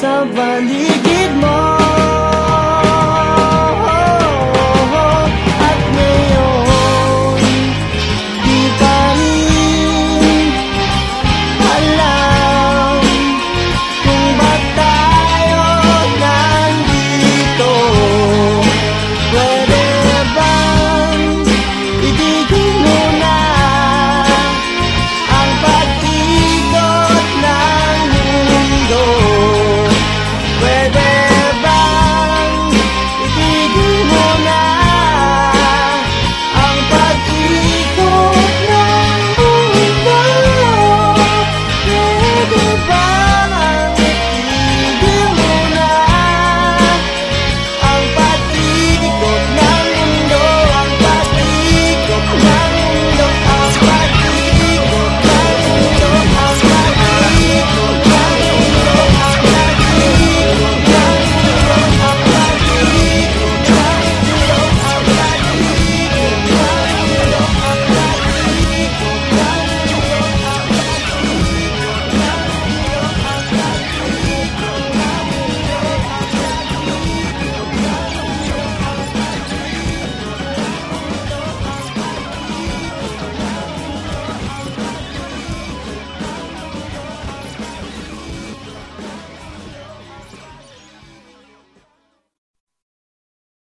salva ligue